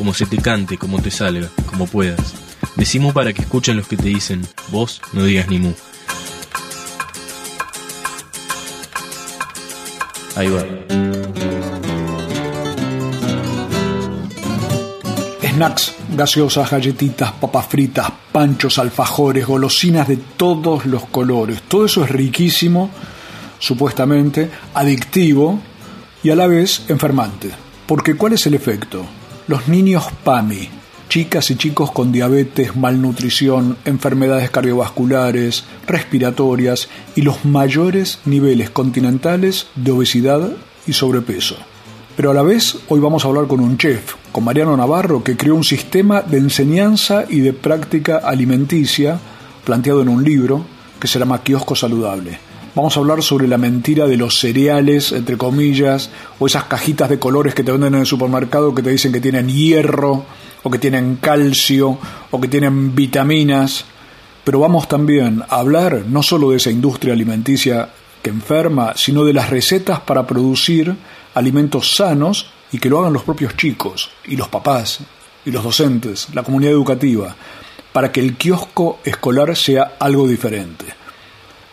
como se te cante, como te salga, como puedas. Decimos para que escuchen los que te dicen, vos no digas ni mu. Ahí va. Snacks, gaseosas, galletitas, papas fritas, panchos, alfajores, golosinas de todos los colores. Todo eso es riquísimo, supuestamente, adictivo y a la vez enfermante. Porque ¿cuál es el efecto? Los niños PAMI, chicas y chicos con diabetes, malnutrición, enfermedades cardiovasculares, respiratorias y los mayores niveles continentales de obesidad y sobrepeso. Pero a la vez hoy vamos a hablar con un chef, con Mariano Navarro, que creó un sistema de enseñanza y de práctica alimenticia planteado en un libro que se llama Saludable. Vamos a hablar sobre la mentira de los cereales, entre comillas, o esas cajitas de colores que te venden en el supermercado que te dicen que tienen hierro, o que tienen calcio, o que tienen vitaminas. Pero vamos también a hablar no solo de esa industria alimenticia que enferma, sino de las recetas para producir alimentos sanos y que lo hagan los propios chicos, y los papás, y los docentes, la comunidad educativa, para que el kiosco escolar sea algo diferente.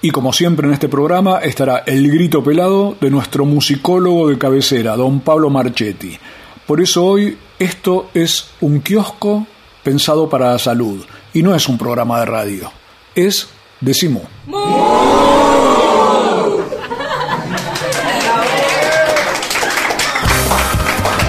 Y como siempre en este programa estará el grito pelado de nuestro musicólogo de cabecera, don Pablo Marchetti. Por eso hoy esto es un kiosco pensado para la salud y no es un programa de radio, es Decimo.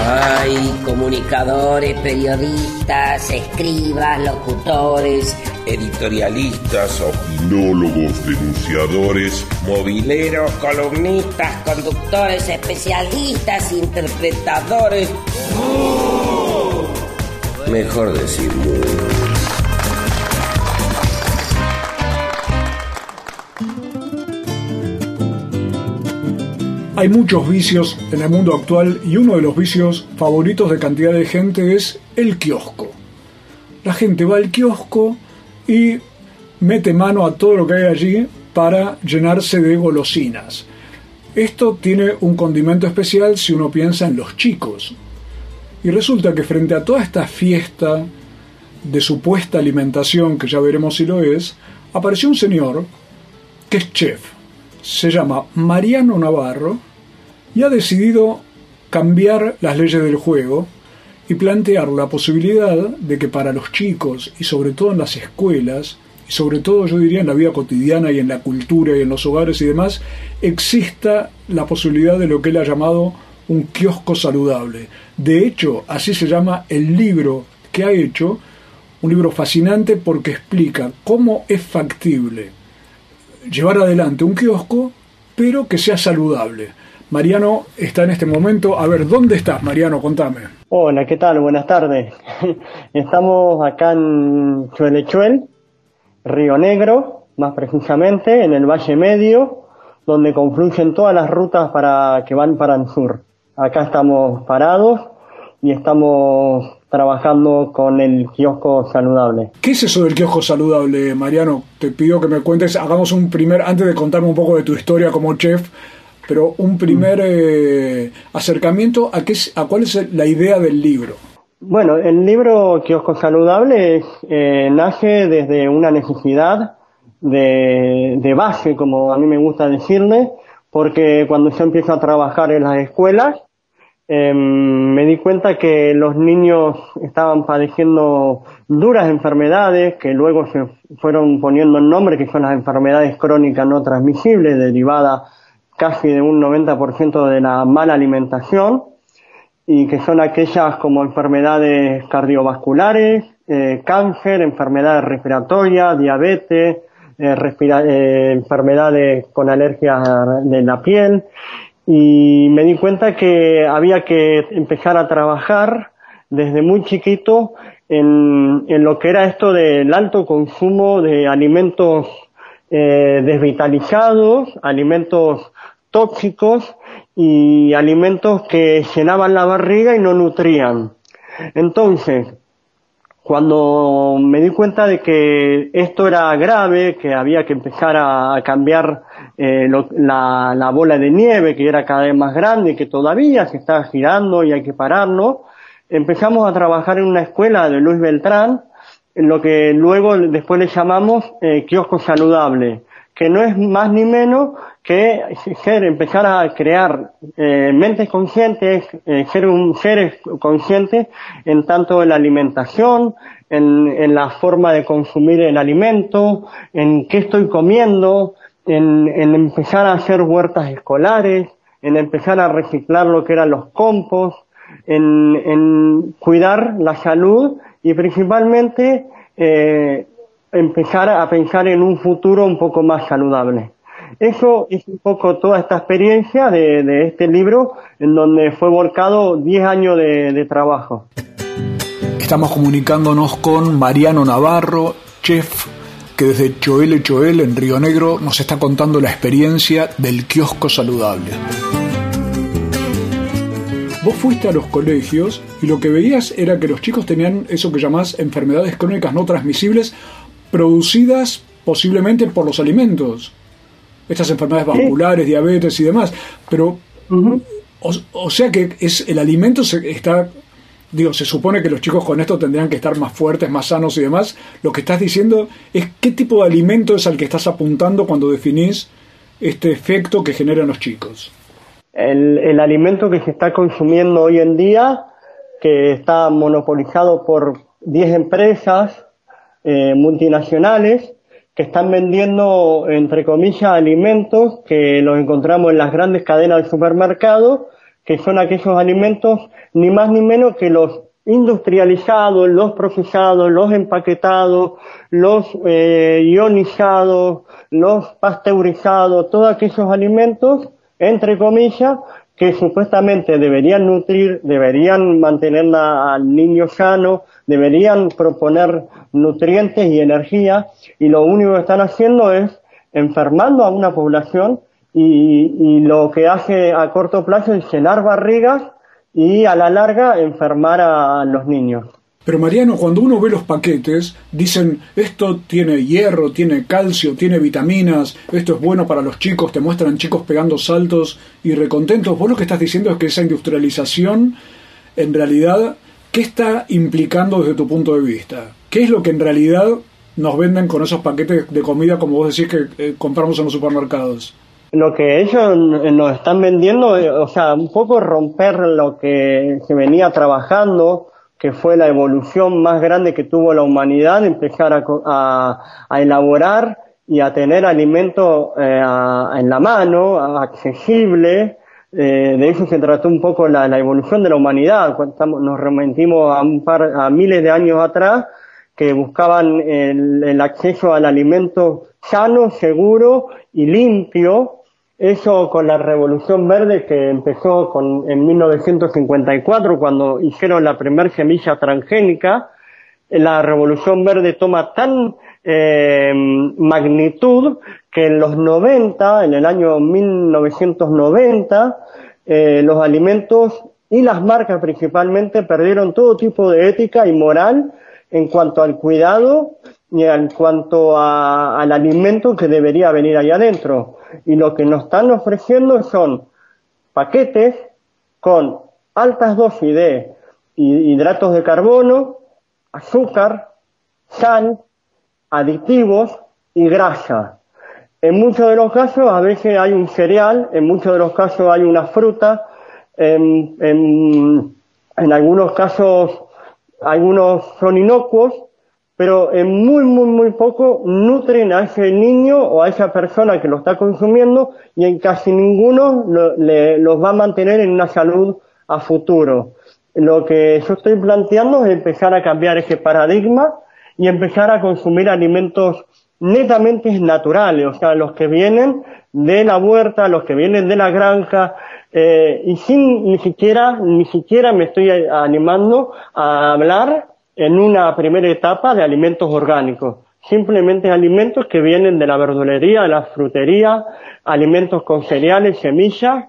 Hay comunicadores, periodistas, escribas, locutores, editorialistas, opinólogos, denunciadores, mobileros, columnistas, conductores, especialistas, interpretadores. mejor decir. Hay muchos vicios en el mundo actual y uno de los vicios favoritos de cantidad de gente es el kiosco. La gente va al kiosco y mete mano a todo lo que hay allí para llenarse de golosinas. Esto tiene un condimento especial si uno piensa en los chicos. Y resulta que frente a toda esta fiesta de supuesta alimentación, que ya veremos si lo es, apareció un señor que es chef. Se llama Mariano Navarro y ha decidido cambiar las leyes del juego y plantear la posibilidad de que para los chicos y sobre todo en las escuelas y sobre todo yo diría en la vida cotidiana y en la cultura y en los hogares y demás exista la posibilidad de lo que él ha llamado un kiosco saludable. De hecho, así se llama el libro que ha hecho, un libro fascinante porque explica cómo es factible llevar adelante un kiosco, pero que sea saludable. Mariano está en este momento. A ver, ¿dónde estás, Mariano? Contame. Hola, ¿qué tal? Buenas tardes. Estamos acá en Chuelechuel, Río Negro, más precisamente, en el Valle Medio, donde confluyen todas las rutas para que van para el sur. Acá estamos parados y estamos trabajando con el kiosco saludable. ¿Qué es eso del kiosco saludable, Mariano? Te pido que me cuentes, hagamos un primer, antes de contarme un poco de tu historia como chef, pero un primer eh, acercamiento a, qué, a cuál es la idea del libro. Bueno, el libro Kiosco Saludable eh, nace desde una necesidad de, de base, como a mí me gusta decirle, porque cuando yo empiezo a trabajar en las escuelas, eh, me di cuenta que los niños estaban padeciendo duras enfermedades que luego se fueron poniendo en nombre, que son las enfermedades crónicas no transmisibles derivadas casi de un 90% de la mala alimentación y que son aquellas como enfermedades cardiovasculares, eh, cáncer, enfermedades respiratorias, diabetes, eh, eh, enfermedades con alergias de la piel. Y me di cuenta que había que empezar a trabajar desde muy chiquito en, en lo que era esto del alto consumo de alimentos desvitalizados, alimentos tóxicos y alimentos que llenaban la barriga y no nutrían. Entonces, cuando me di cuenta de que esto era grave, que había que empezar a cambiar eh, la, la, bola de nieve, que era cada vez más grande que todavía se está girando y hay que pararlo, empezamos a trabajar en una escuela de Luis Beltrán, en lo que luego después le llamamos eh, saludable, que no es más ni menos que ser, empezar a crear eh, mentes conscientes, eh, ser un seres conscientes en tanto en la alimentación, en, en, la forma de consumir el alimento, en qué estoy comiendo, en, en empezar a hacer huertas escolares, en empezar a reciclar lo que eran los compost, en, en cuidar la salud y principalmente eh, empezar a pensar en un futuro un poco más saludable. Eso es un poco toda esta experiencia de, este libro en donde fue volcado 10 años de, de trabajo. Estamos comunicándonos con Mariano Navarro, chef que desde Choel Choel en Río Negro nos está contando la experiencia del kiosco saludable. Vos fuiste a los colegios y lo que veías era que los chicos tenían eso que llamás enfermedades crónicas no transmisibles producidas posiblemente por los alimentos estas enfermedades vasculares, diabetes y demás. Pero, o, o, sea que es el alimento se está, digo, se supone que los chicos con esto tendrían que estar más fuertes, más sanos y demás. Lo que estás diciendo es qué tipo de alimento es al que estás apuntando cuando definís este efecto que generan los chicos. El, el alimento que se está consumiendo hoy en día, que está monopolizado por 10 empresas eh, multinacionales, que están vendiendo, entre comillas, alimentos que los encontramos en las grandes cadenas de supermercados, que son aquellos alimentos ni más ni menos que los industrializados, los procesados, los empaquetados, los eh, ionizados, los pasteurizados, todos aquellos alimentos, entre comillas, que supuestamente deberían nutrir, deberían mantener al niño sano, deberían proponer nutrientes y energía, y lo único que están haciendo es enfermando a una población y, y lo que hace a corto plazo es llenar barrigas y a la larga enfermar a los niños. Pero Mariano, cuando uno ve los paquetes, dicen esto tiene hierro, tiene calcio, tiene vitaminas, esto es bueno para los chicos, te muestran chicos pegando saltos y recontentos. Vos lo que estás diciendo es que esa industrialización, en realidad, ¿qué está implicando desde tu punto de vista? ¿Qué es lo que en realidad nos venden con esos paquetes de comida, como vos decís que eh, compramos en los supermercados? Lo que ellos nos están vendiendo, eh, o sea, un poco romper lo que se venía trabajando, que fue la evolución más grande que tuvo la humanidad, empezar a, a, a elaborar y a tener alimento eh, en la mano, accesible. Eh, de eso se trató un poco la, evolución de la humanidad. Cuando estamos, nos remitimos a un par, a miles de años atrás, que buscaban el acceso al alimento sano, seguro y limpio, eso con la Revolución Verde que empezó con, en 1954 cuando hicieron la primera semilla transgénica, la Revolución Verde toma tan eh, magnitud que en los 90, en el año 1990, eh, los alimentos y las marcas principalmente perdieron todo tipo de ética y moral en cuanto al cuidado y en cuanto al alimento que debería venir ahí adentro y lo que nos están ofreciendo son paquetes con altas dosis de hidratos de carbono, azúcar, sal, aditivos y grasa. En muchos de los casos a veces hay un cereal, en muchos de los casos hay una fruta, en, en, algunos casos algunos son inocuos pero en muy, muy, muy poco nutren a ese niño o a esa persona que lo está consumiendo y en casi ninguno lo, le, los va a mantener en una salud a futuro. Lo que yo estoy planteando es empezar a cambiar ese paradigma y empezar a consumir alimentos netamente naturales, o sea, los que vienen de la huerta, los que vienen de la granja, eh, y sin ni siquiera, ni siquiera me estoy animando a hablar en una primera etapa de alimentos orgánicos. Simplemente alimentos que vienen de la verdulería, de la frutería, alimentos con cereales, semillas,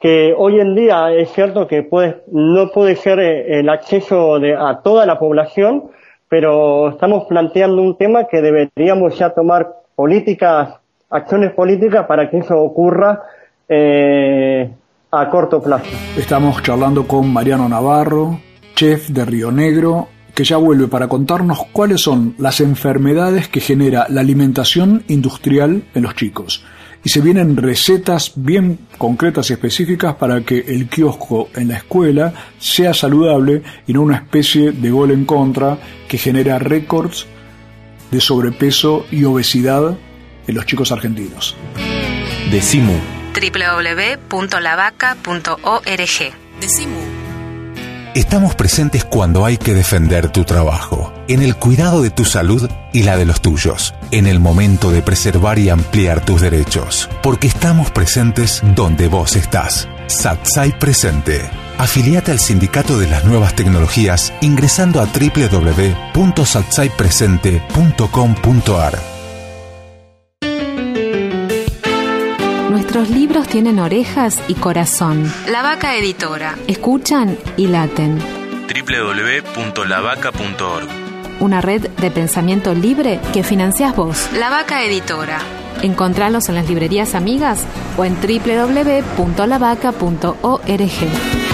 que hoy en día es cierto que no puede ser eh, el acceso de, a toda la población, pero estamos planteando un tema que deberíamos ya tomar políticas, acciones políticas para que eso ocurra eh, a corto plazo. Estamos charlando con Mariano Navarro, chef de Río Negro, que ya vuelve para contarnos cuáles son las enfermedades que genera la alimentación industrial en los chicos. Y se vienen recetas bien concretas y específicas para que el kiosco en la escuela sea saludable y no una especie de gol en contra que genera récords de sobrepeso y obesidad en los chicos argentinos. Decimu www.lavaca.org. Decimu. Estamos presentes cuando hay que defender tu trabajo, en el cuidado de tu salud y la de los tuyos, en el momento de preservar y ampliar tus derechos, porque estamos presentes donde vos estás. Satsai Presente. Afiliate al Sindicato de las Nuevas Tecnologías ingresando a www.satsaipresente.com.ar. Nuestros libros tienen orejas y corazón. La Vaca Editora. Escuchan y laten. www.lavaca.org Una red de pensamiento libre que financias vos. La Vaca Editora. Encontralos en las librerías amigas o en www.lavaca.org.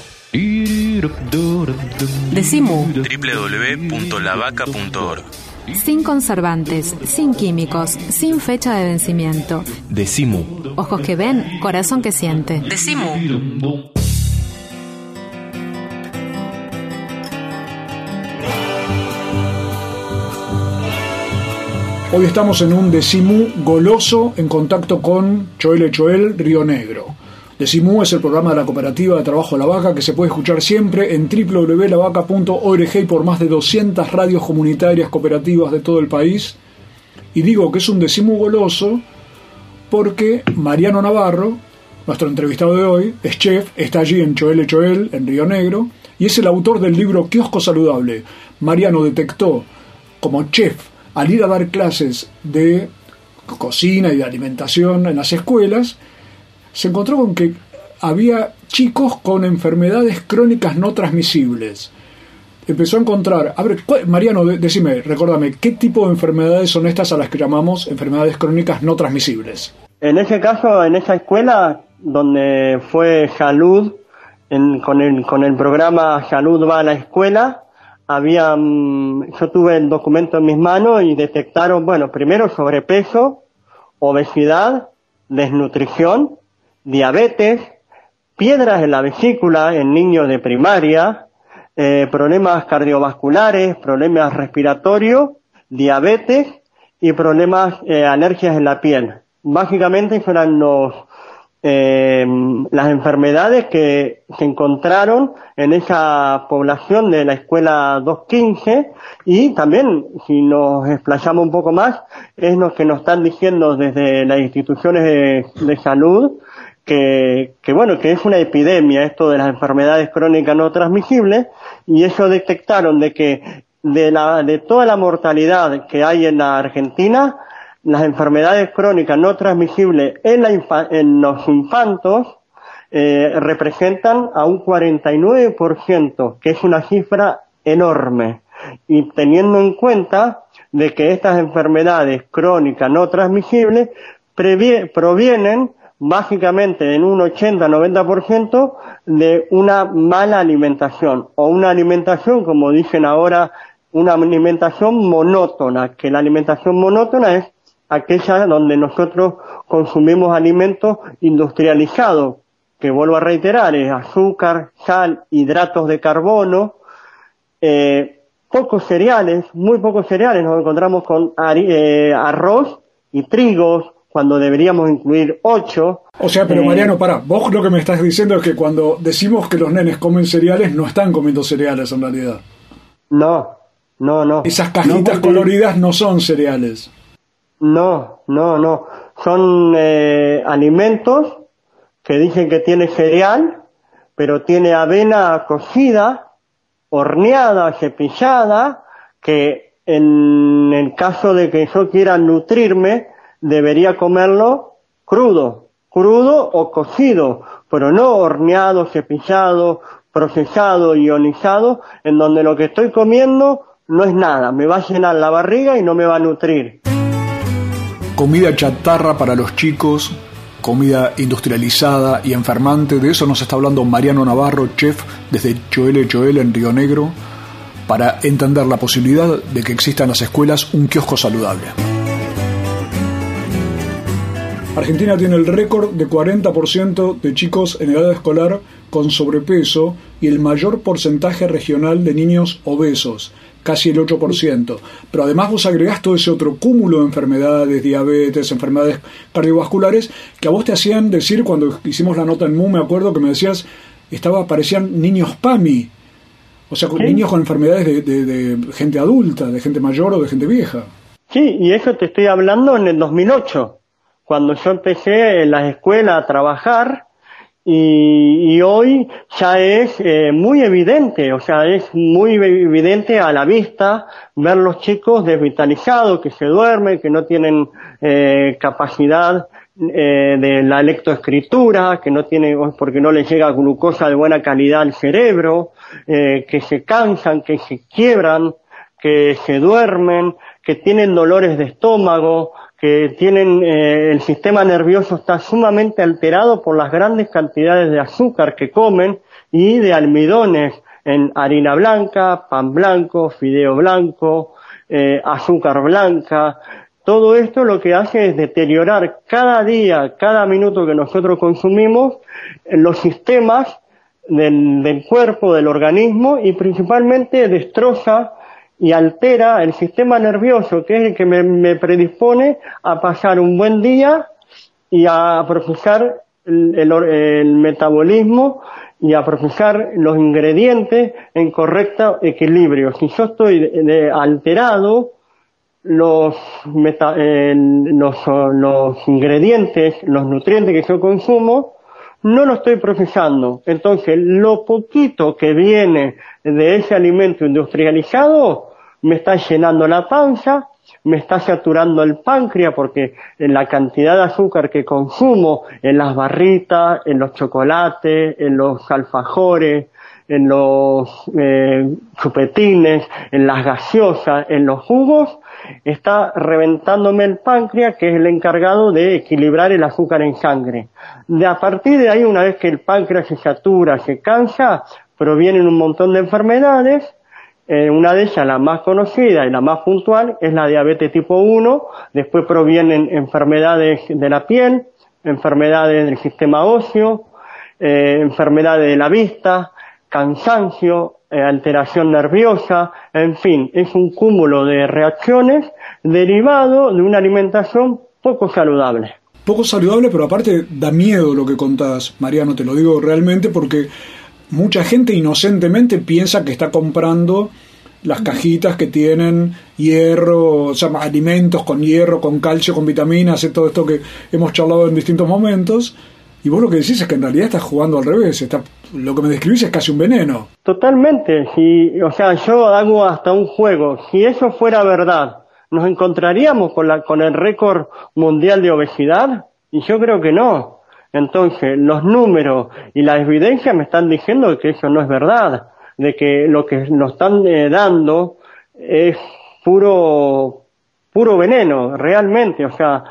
Decimu. www.lavaca.org Sin conservantes, sin químicos, sin fecha de vencimiento. Decimu. Ojos que ven, corazón que siente. Decimu. Hoy estamos en un Decimu goloso en contacto con Choel Choel Río Negro. Decimu es el programa de la Cooperativa de Trabajo La Vaca que se puede escuchar siempre en www.lavaca.org y por más de 200 radios comunitarias cooperativas de todo el país. Y digo que es un Decimu goloso porque Mariano Navarro, nuestro entrevistado de hoy, es chef, está allí en Choel Choel, en Río Negro, y es el autor del libro Kiosco Saludable. Mariano detectó como chef al ir a dar clases de cocina y de alimentación en las escuelas, se encontró con que había chicos con enfermedades crónicas no transmisibles. Empezó a encontrar, a Mariano, decime, recuérdame, ¿qué tipo de enfermedades son estas a las que llamamos enfermedades crónicas no transmisibles? En ese caso, en esa escuela donde fue Salud, con, el, con el programa Salud va a la escuela, había, mm, yo tuve el documento en mis manos y detectaron, bueno, primero sobrepeso, obesidad, desnutrición, diabetes, piedras en la vesícula en niños de primaria, eh, problemas cardiovasculares, problemas respiratorios, diabetes y problemas, eh, alergias en la piel. Básicamente eran los, eh, las enfermedades que se encontraron en esa población de la escuela 215 y también, si nos explayamos un poco más, es lo que nos están diciendo desde las instituciones de salud, que, que, bueno, que es una epidemia esto de las enfermedades crónicas no transmisibles y ellos detectaron de que de la, de toda la mortalidad que hay en la Argentina, las enfermedades crónicas no transmisibles en, la en los infantos eh, representan a un 49%, que es una cifra enorme. Y teniendo en cuenta de que estas enfermedades crónicas no transmisibles provienen básicamente en un 80-90% de una mala alimentación o una alimentación, como dicen ahora, una alimentación monótona, que la alimentación monótona es aquella donde nosotros consumimos alimentos industrializados, que vuelvo a reiterar, es azúcar, sal, hidratos de carbono, eh, pocos cereales, muy pocos cereales, nos encontramos con eh, arroz y trigos, cuando deberíamos incluir ocho. O sea, pero eh, Mariano, para, vos lo que me estás diciendo es que cuando decimos que los nenes comen cereales, no están comiendo cereales en realidad. No, no, no. Esas cajitas coloridas no son cereales. No, no, no. Son eh, alimentos que dicen que tiene cereal, pero tiene avena cocida, horneada, cepillada, que en el caso de que yo quiera nutrirme, debería comerlo crudo, crudo o cocido, pero no horneado, cepillado, procesado, ionizado, en donde lo que estoy comiendo no es nada, me va a llenar la barriga y no me va a nutrir. Comida chatarra para los chicos, comida industrializada y enfermante, de eso nos está hablando Mariano Navarro, chef desde Choele Choele en Río Negro, para entender la posibilidad de que exista en las escuelas un kiosco saludable. Argentina tiene el récord de 40% de chicos en edad escolar con sobrepeso y el mayor porcentaje regional de niños obesos, casi el 8%. Pero además vos agregás todo ese otro cúmulo de enfermedades, diabetes, enfermedades cardiovasculares, que a vos te hacían decir cuando hicimos la nota en MU, me acuerdo que me decías, estaba, parecían niños PAMI. O sea, niños con enfermedades de, de gente adulta, de gente mayor o de gente vieja. Sí, y eso te estoy hablando en el 2008 cuando yo empecé en las escuelas a trabajar y, hoy ya es eh, muy evidente, o sea, es muy evidente a la vista ver los chicos desvitalizados, que se duermen, que no tienen eh, capacidad eh, de la lectoescritura, que no tienen, porque no les llega glucosa de buena calidad al cerebro, que se cansan, que se quiebran, que se duermen, que tienen dolores de estómago, que tienen eh, el sistema nervioso está sumamente alterado por las grandes cantidades de azúcar que comen y de almidones en harina blanca, pan blanco, fideo blanco, eh, azúcar blanca. Todo esto lo que hace es deteriorar cada día, cada minuto que nosotros consumimos los sistemas del, del cuerpo, del organismo y principalmente destroza y altera el sistema nervioso, que es el que me, predispone a pasar un buen día y a procesar el, metabolismo y a procesar los ingredientes en correcto equilibrio. Si yo estoy alterado, los, los, los ingredientes, los nutrientes que yo consumo, no lo estoy procesando. Entonces, lo poquito que viene de ese alimento industrializado me está llenando la panza, me está saturando el páncreas porque la cantidad de azúcar que consumo en las barritas, en los chocolates, en los alfajores, en los eh, chupetines, en las gaseosas, en los jugos, está reventándome el páncreas que es el encargado de equilibrar el azúcar en sangre. De a partir de ahí, una vez que el páncreas se satura, se cansa, provienen un montón de enfermedades eh, una de ellas, la más conocida y la más puntual, es la diabetes tipo 1. Después provienen enfermedades de la piel, enfermedades del sistema óseo, eh, enfermedades de la vista, cansancio, eh, alteración nerviosa, en fin, es un cúmulo de reacciones derivado de una alimentación poco saludable. Poco saludable, pero aparte da miedo lo que contás, Mariano, te lo digo realmente porque mucha gente inocentemente piensa que está comprando las cajitas que tienen hierro, o sea, alimentos con hierro, con calcio, con vitaminas, y todo esto que hemos charlado en distintos momentos. Y vos lo que decís es que en realidad estás jugando al revés, está, lo que me describís es casi un veneno. Totalmente, si, o sea, yo hago hasta un juego. Si eso fuera verdad, ¿nos encontraríamos con, la, con el récord mundial de obesidad? Y yo creo que no. Entonces, los números y la evidencia me están diciendo que eso no es verdad, de que lo que nos están eh, dando es puro puro veneno, realmente, o sea,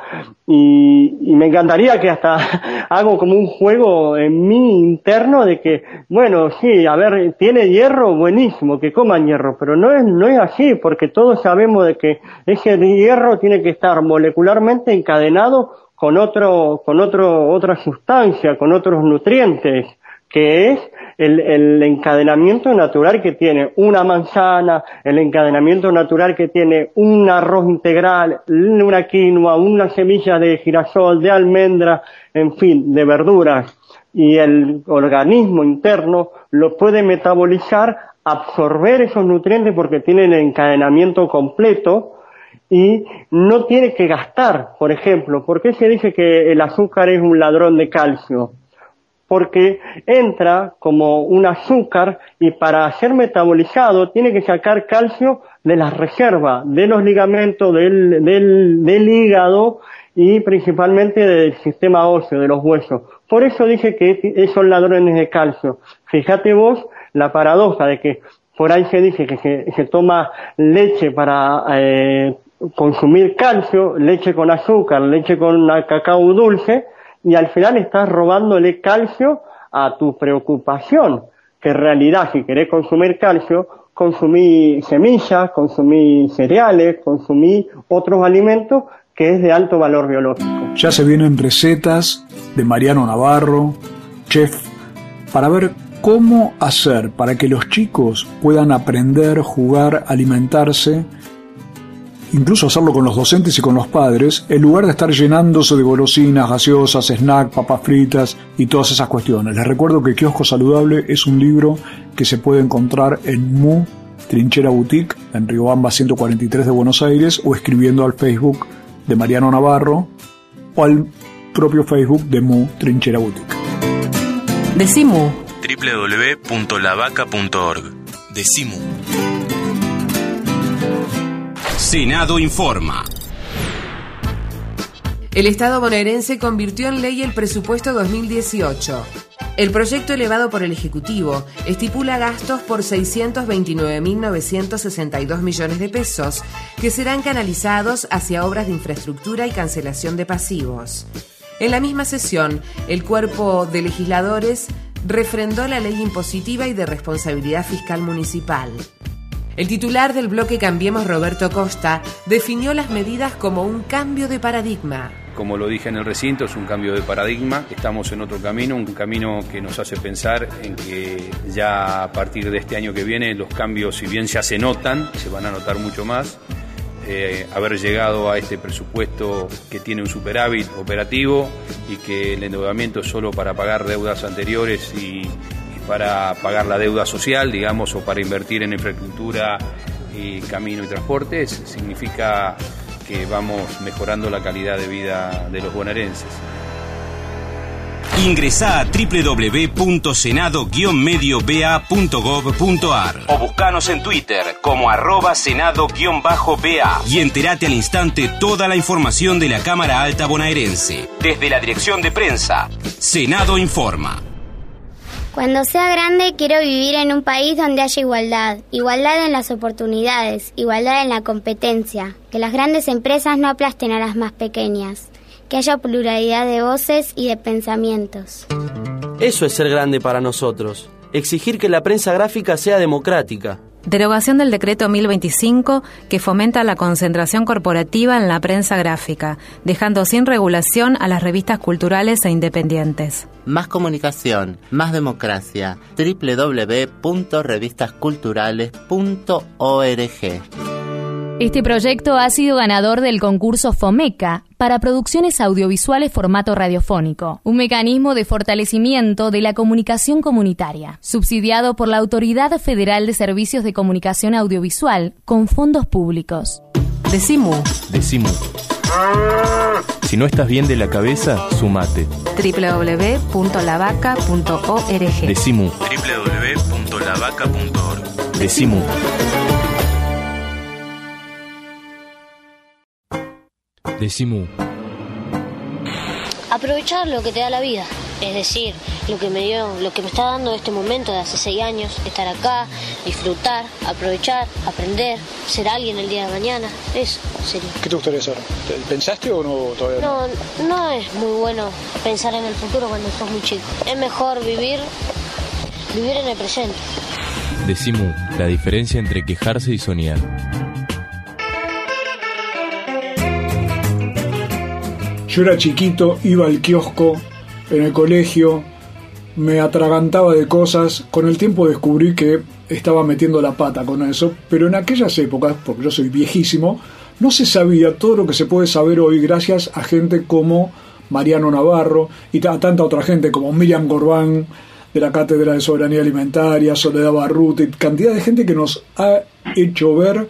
y, y, me encantaría que hasta hago como un juego en mí interno de que, bueno, sí, a ver, tiene hierro, buenísimo, que coman hierro, pero no es, no es así, porque todos sabemos de que ese hierro tiene que estar molecularmente encadenado con otro, con otro, otra sustancia, con otros nutrientes, que es el, encadenamiento natural que tiene una manzana, el encadenamiento natural que tiene un arroz integral, una quinoa, una semilla de girasol, de almendra, en fin, de verduras. Y el organismo interno lo puede metabolizar, absorber esos nutrientes porque tiene el encadenamiento completo, y no tiene que gastar, por ejemplo. ¿Por qué se dice que el azúcar es un ladrón de calcio? porque entra como un azúcar y para ser metabolizado tiene que sacar calcio de las reservas, de los ligamentos, del, del, del hígado y principalmente del sistema óseo, de los huesos. Por eso dije que son ladrones de calcio. Fíjate vos la paradoja de que por ahí se dice que se, toma leche para eh, consumir calcio, leche con azúcar, leche con cacao dulce, y al final estás robándole calcio a tu preocupación, que en realidad si querés consumir calcio, consumí semillas, consumí cereales, consumí otros alimentos que es de alto valor biológico. Ya se vienen recetas de Mariano Navarro, chef, para ver cómo hacer para que los chicos puedan aprender, jugar, alimentarse incluso hacerlo con los docentes y con los padres, en lugar de estar llenándose de golosinas, gaseosas, snack, papas fritas y todas esas cuestiones. Les recuerdo que Kiosco Saludable es un libro que se puede encontrar en Mu Trinchera Boutique, en Riobamba 143 de Buenos Aires, o escribiendo al Facebook de Mariano Navarro o al propio Facebook de Mu Trinchera Boutique. Decimu www.lavaca.org Decimu Senado informa. El Estado bonaerense convirtió en ley el presupuesto 2018. El proyecto elevado por el Ejecutivo estipula gastos por 629.962 millones de pesos que serán canalizados hacia obras de infraestructura y cancelación de pasivos. En la misma sesión, el cuerpo de legisladores refrendó la ley impositiva y de responsabilidad fiscal municipal. El titular del bloque Cambiemos, Roberto Costa, definió las medidas como un cambio de paradigma. Como lo dije en el recinto, es un cambio de paradigma. Estamos en otro camino, un camino que nos hace pensar en que ya a partir de este año que viene los cambios, si bien ya se notan, se van a notar mucho más. Eh, haber llegado a este presupuesto que tiene un superávit operativo y que el endeudamiento es solo para pagar deudas anteriores y para pagar la deuda social, digamos, o para invertir en infraestructura y camino y transportes, significa que vamos mejorando la calidad de vida de los bonaerenses. Ingresa a www.senado-medioba.gov.ar o buscanos en Twitter como arroba senado-ba y entérate al instante toda la información de la Cámara Alta Bonaerense. Desde la Dirección de Prensa, Senado Informa. Cuando sea grande quiero vivir en un país donde haya igualdad, igualdad en las oportunidades, igualdad en la competencia, que las grandes empresas no aplasten a las más pequeñas, que haya pluralidad de voces y de pensamientos. Eso es ser grande para nosotros, exigir que la prensa gráfica sea democrática, Derogación del decreto 1025 que fomenta la concentración corporativa en la prensa gráfica, dejando sin regulación a las revistas culturales e independientes. Más comunicación, más democracia. www.revistasculturales.org este proyecto ha sido ganador del concurso FOMECA para producciones audiovisuales formato radiofónico, un mecanismo de fortalecimiento de la comunicación comunitaria, subsidiado por la Autoridad Federal de Servicios de Comunicación Audiovisual con fondos públicos. Decimu. Decimu. Si no estás bien de la cabeza, sumate. www.lavaca.org. Decimu. www.lavaca.org. Decimu. Decimu. Aprovechar lo que te da la vida, es decir, lo que me dio, lo que me está dando este momento de hace seis años, estar acá, disfrutar, aprovechar, aprender, ser alguien el día de mañana, eso sería. ¿Qué te gustaría ser? ¿Pensaste o no todavía? No, no es muy bueno pensar en el futuro cuando sos muy chico. Es mejor vivir, vivir en el presente. Decimos la diferencia entre quejarse y soñar. Yo era chiquito, iba al kiosco en el colegio, me atragantaba de cosas, con el tiempo descubrí que estaba metiendo la pata con eso, pero en aquellas épocas, porque yo soy viejísimo, no se sabía todo lo que se puede saber hoy gracias a gente como Mariano Navarro y a tanta otra gente como Miriam Gorbán de la Cátedra de Soberanía Alimentaria, Soledad Barruti, cantidad de gente que nos ha hecho ver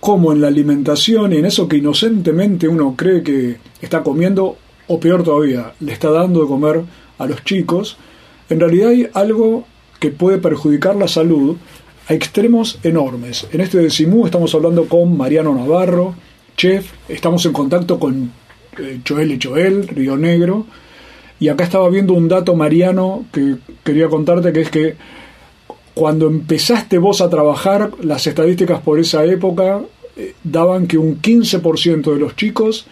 cómo en la alimentación y en eso que inocentemente uno cree que está comiendo, o peor todavía, le está dando de comer a los chicos, en realidad hay algo que puede perjudicar la salud a extremos enormes. En este de Simú estamos hablando con Mariano Navarro, chef, estamos en contacto con eh, Joel y Joel, Río Negro, y acá estaba viendo un dato, Mariano, que quería contarte, que es que cuando empezaste vos a trabajar, las estadísticas por esa época eh, daban que un 15% de los chicos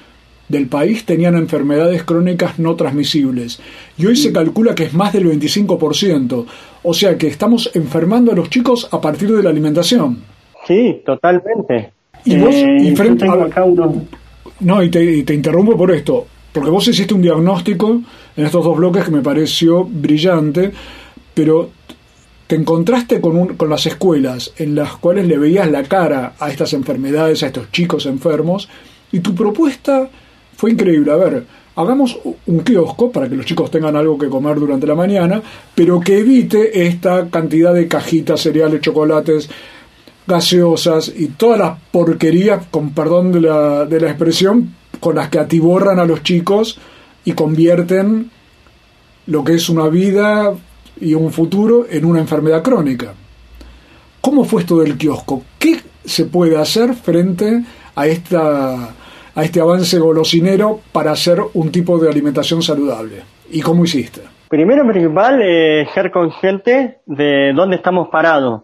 del país tenían enfermedades crónicas no transmisibles. Y hoy se calcula que es más del 25%. O sea que estamos enfermando a los chicos a partir de la alimentación. Sí, totalmente. Y vos, eh, y frente a... No, y te, y te interrumpo por esto. Porque vos hiciste un diagnóstico en estos dos bloques que me pareció brillante, pero te encontraste con, un, con las escuelas en las cuales le veías la cara a estas enfermedades, a estos chicos enfermos, y tu propuesta fue increíble. A ver, hagamos un kiosco para que los chicos tengan algo que comer durante la mañana, pero que evite esta cantidad de cajitas, cereales, chocolates, gaseosas y todas las porquerías, con perdón de la, de la expresión, con las que atiborran a los chicos y convierten lo que es una vida y un futuro en una enfermedad crónica. ¿Cómo fue esto del kiosco? ¿Qué se puede hacer frente a, esta, a este avance golosinero para hacer un tipo de alimentación saludable? ¿Y cómo hiciste? Primero principal, eh, ser consciente de dónde estamos parados.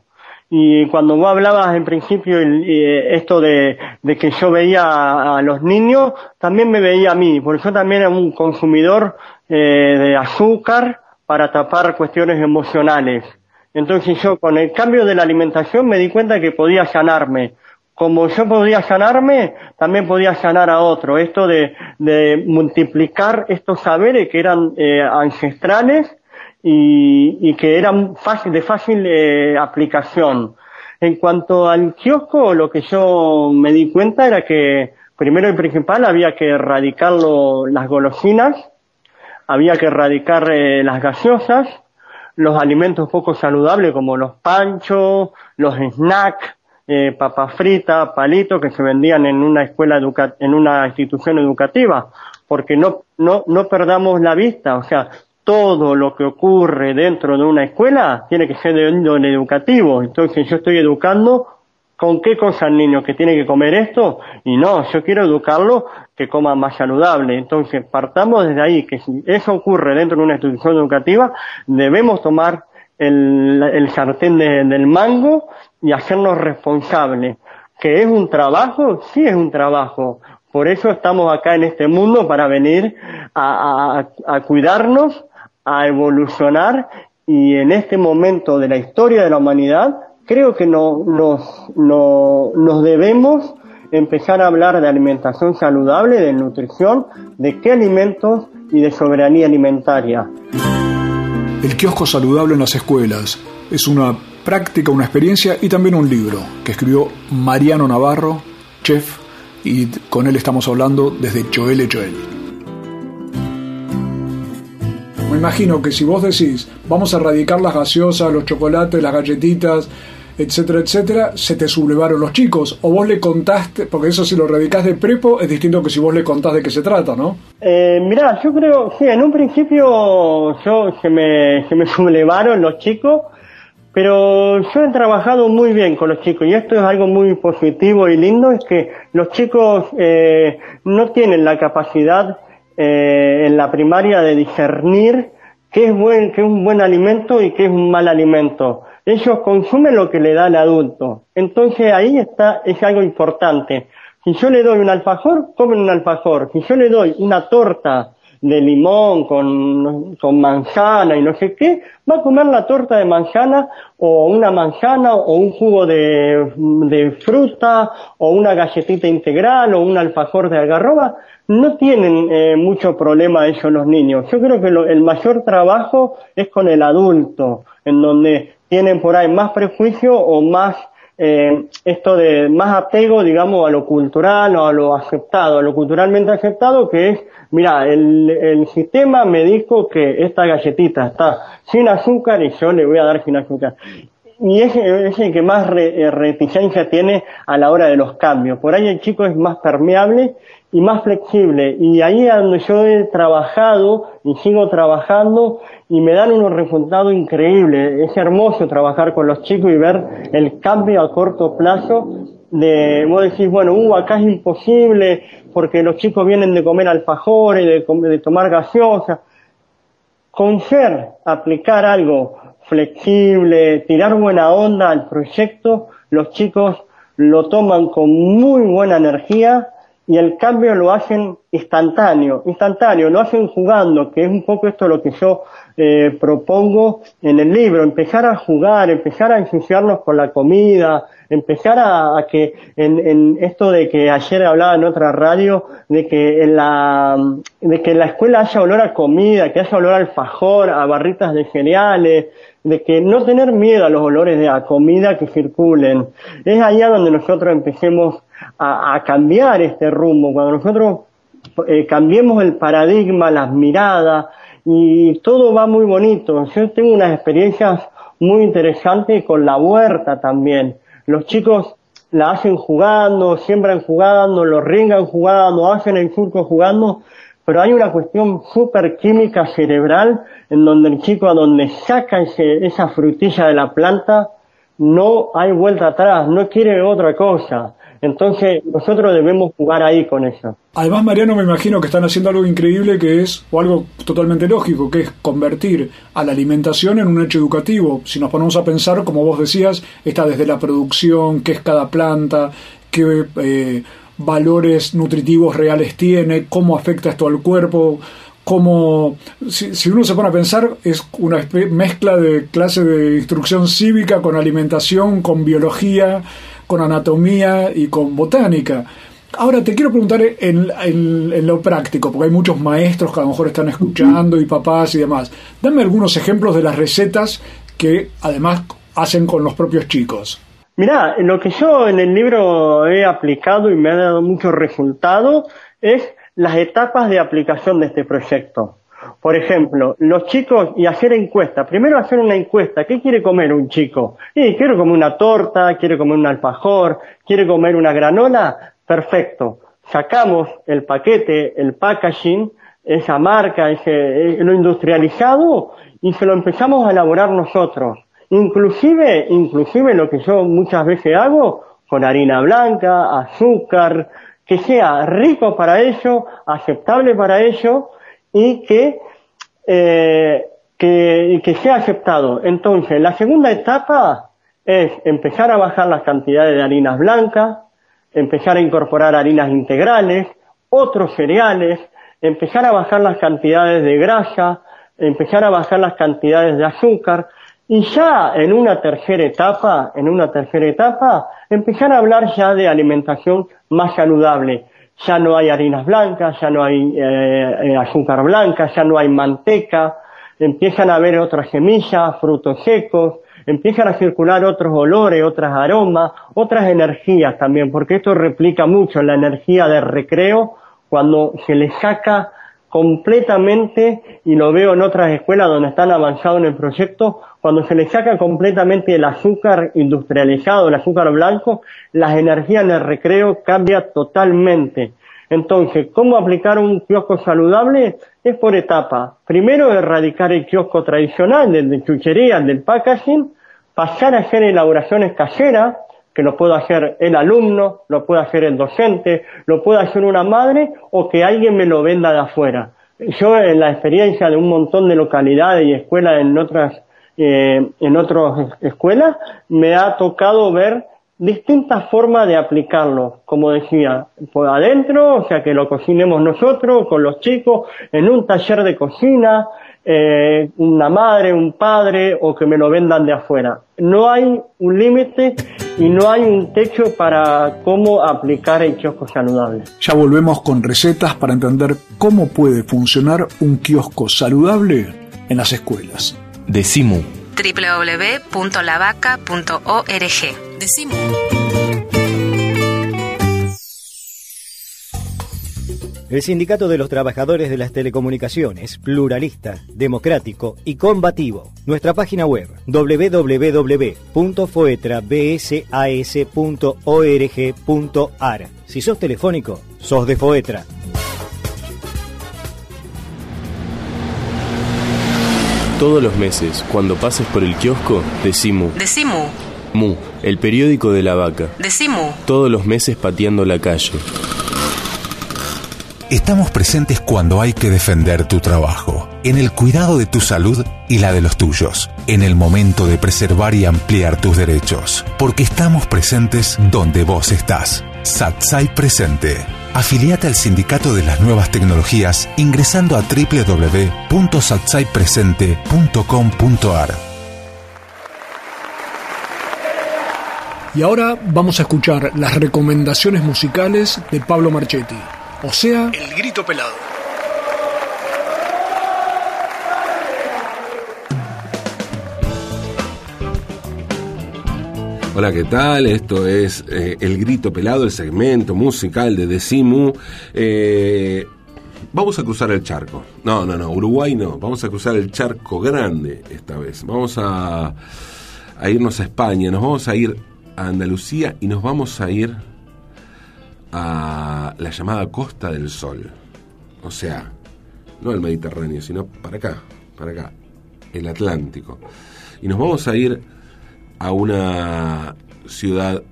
Y cuando vos hablabas en principio eh, esto de, que yo veía a, los niños, también me veía a mí, porque yo también era un consumidor eh, de azúcar, para tapar cuestiones emocionales. Entonces yo con el cambio de la alimentación me di cuenta que podía sanarme. Como yo podía sanarme, también podía sanar a otro. Esto de, multiplicar estos saberes que eran eh, ancestrales y, que eran fácil, de fácil eh, aplicación. En cuanto al kiosco, lo que yo me di cuenta era que primero y principal había que erradicar las golosinas, había que erradicar eh, las gaseosas, los alimentos poco saludables como los panchos, los snacks, eh, papas fritas, palitos que se vendían en una escuela educa en una institución educativa, porque no, no, no perdamos la vista, o sea, todo lo que ocurre dentro de una escuela tiene que ser de índole educativo. Entonces yo estoy educando ¿Con qué cosa el niño que tiene que comer esto? Y no, yo quiero educarlo que coma más saludable. Entonces, partamos desde ahí, que si eso ocurre dentro de una institución educativa, debemos tomar el, sartén del mango y hacernos responsables. ¿Que es un trabajo? Sí es un trabajo. Por eso estamos acá en este mundo para venir a cuidarnos, a evolucionar y en este momento de la historia de la humanidad creo que no, nos, no, nos debemos empezar a hablar de alimentación saludable, de nutrición, de qué alimentos y de soberanía alimentaria. El kiosco saludable en las escuelas es una práctica, una experiencia y también un libro que escribió Mariano Navarro, chef, y con él estamos hablando desde Joel Joel. Me imagino que si vos decís, vamos a erradicar las gaseosas, los chocolates, las galletitas, etcétera, etcétera, se te sublevaron los chicos. O vos le contaste, porque eso si lo radicás de prepo es distinto que si vos le contás de qué se trata, ¿no? Eh, mirá, yo creo, sí, en un principio yo se me, se me sublevaron los chicos, pero yo he trabajado muy bien con los chicos y esto es algo muy positivo y lindo, es que los chicos eh, no tienen la capacidad eh, en la primaria de discernir qué es, buen, qué es un buen alimento y qué es un mal alimento. Ellos consumen lo que le da el adulto. Entonces ahí está, es algo importante. Si yo le doy un alfajor, comen un alfajor. Si yo le doy una torta de limón con, con manzana y no sé qué, va a comer la torta de manzana o una manzana o un jugo de, de fruta o una galletita integral o un alfajor de algarroba. No tienen eh, mucho problema ellos los niños. Yo creo que el mayor trabajo es con el adulto, en donde tienen por ahí más prejuicio o más eh, esto de más apego, digamos, a lo cultural o a lo aceptado, a lo culturalmente aceptado, que es, mira, el, el sistema me dijo que esta galletita está sin azúcar y yo le voy a dar sin azúcar. Y es, es el que más re, reticencia tiene a la hora de los cambios. Por ahí el chico es más permeable y más flexible. Y ahí es donde yo he trabajado y sigo trabajando y me dan unos resultados increíbles. Es hermoso trabajar con los chicos y ver el cambio a corto plazo de, vos decís, bueno, uh, acá es imposible porque los chicos vienen de comer alfajores, de, de tomar gaseosa. Con ser, aplicar algo flexible, tirar buena onda al proyecto, los chicos lo toman con muy buena energía y el cambio lo hacen instantáneo, instantáneo, lo hacen jugando, que es un poco esto lo que yo eh, propongo en el libro, empezar a jugar, empezar a ensuciarnos con la comida, empezar a, que en, en, esto de que ayer hablaba en otra radio, de que en la, de que en la escuela haya olor a comida, que haya olor al alfajor, a barritas de cereales, de que no tener miedo a los olores de la comida que circulen. Es allá donde nosotros empecemos a, cambiar este rumbo, cuando nosotros eh, cambiemos el paradigma, las miradas, y todo va muy bonito. Yo tengo unas experiencias muy interesantes con la huerta también. Los chicos la hacen jugando, siembran jugando, lo ringan jugando, hacen el surco jugando, pero hay una cuestión súper química cerebral en donde el chico a donde saca ese, esa frutilla de la planta, no hay vuelta atrás, no quiere otra cosa. Entonces nosotros debemos jugar ahí con eso. Además, Mariano, me imagino que están haciendo algo increíble que es, o algo totalmente lógico, que es convertir a la alimentación en un hecho educativo. Si nos ponemos a pensar, como vos decías, está desde la producción, qué es cada planta, qué eh, valores nutritivos reales tiene, cómo afecta esto al cuerpo, cómo, si, si, uno se pone a pensar, es una mezcla de clase de instrucción cívica con alimentación, con biología, con anatomía y con botánica. Ahora te quiero preguntar en, en, lo práctico, porque hay muchos maestros que a lo mejor están escuchando y papás y demás. Dame algunos ejemplos de las recetas que además hacen con los propios chicos. Mirá, lo que yo en el libro he aplicado y me ha dado mucho resultado es las etapas de aplicación de este proyecto. Por ejemplo, los chicos y hacer encuesta. Primero hacer una encuesta. ¿Qué quiere comer un chico? Y quiero comer una torta, quiere comer un alfajor, quiere comer una granola. Perfecto. Sacamos el paquete, el packaging, esa marca, ese, lo industrializado y se lo empezamos a elaborar nosotros. Inclusive, inclusive lo que yo muchas veces hago con harina blanca, azúcar, que sea rico para ello, aceptable para ello y que, eh, que, que sea aceptado. Entonces, la segunda etapa es empezar a bajar las cantidades de harinas blancas, empezar a incorporar harinas integrales, otros cereales, empezar a bajar las cantidades de grasa, empezar a bajar las cantidades de azúcar y ya en una tercera etapa, en una tercera etapa, empezar a hablar ya de alimentación más saludable, ya no hay harinas blancas, ya no hay eh, eh, azúcar blanca, ya no hay manteca, empiezan a haber otras semillas, frutos secos, empiezan a circular otros olores, otras aromas, otras energías también, porque esto replica mucho la energía del recreo cuando se le saca completamente, y lo veo en otras escuelas donde están avanzados en el proyecto, cuando se le saca completamente el azúcar industrializado, el azúcar blanco, las energías en el recreo cambia totalmente. Entonces, ¿cómo aplicar un kiosco saludable? Es por etapa. Primero, erradicar el kiosco tradicional, del de chuchería, del packaging, pasar a hacer elaboraciones caseras, que lo puede hacer el alumno, lo puede hacer el docente, lo puede hacer una madre o que alguien me lo venda de afuera. Yo en la experiencia de un montón de localidades y escuelas en otras eh, en otras escuelas me ha tocado ver distintas formas de aplicarlo, como decía, por adentro, o sea que lo cocinemos nosotros con los chicos, en un taller de cocina, eh, una madre, un padre o que me lo vendan de afuera. No hay un límite y no hay un techo para cómo aplicar el kiosco saludable. Ya volvemos con recetas para entender cómo puede funcionar un kiosco saludable en las escuelas. Decimu www.lavaca.org. Decimos. El Sindicato de los Trabajadores de las Telecomunicaciones, pluralista, democrático y combativo. Nuestra página web www.foetrabsas.org.ar. Si sos telefónico, sos de Foetra. Todos los meses, cuando pases por el kiosco, decimu. Decimu. Mu, el periódico de la vaca. Decimu. Todos los meses pateando la calle. Estamos presentes cuando hay que defender tu trabajo, en el cuidado de tu salud y la de los tuyos, en el momento de preservar y ampliar tus derechos, porque estamos presentes donde vos estás. Satsai Presente. Afiliate al Sindicato de las Nuevas Tecnologías ingresando a www.satsaipresente.com.ar. Y ahora vamos a escuchar las recomendaciones musicales de Pablo Marchetti, o sea, El Grito Pelado. Hola, ¿qué tal? Esto es eh, El Grito Pelado, el segmento musical de Decimu. Eh, vamos a cruzar el charco. No, no, no, Uruguay no. Vamos a cruzar el charco grande esta vez. Vamos a, a irnos a España, nos vamos a ir a Andalucía y nos vamos a ir a la llamada Costa del Sol. O sea, no el Mediterráneo, sino para acá, para acá, el Atlántico. Y nos vamos a ir a una ciudad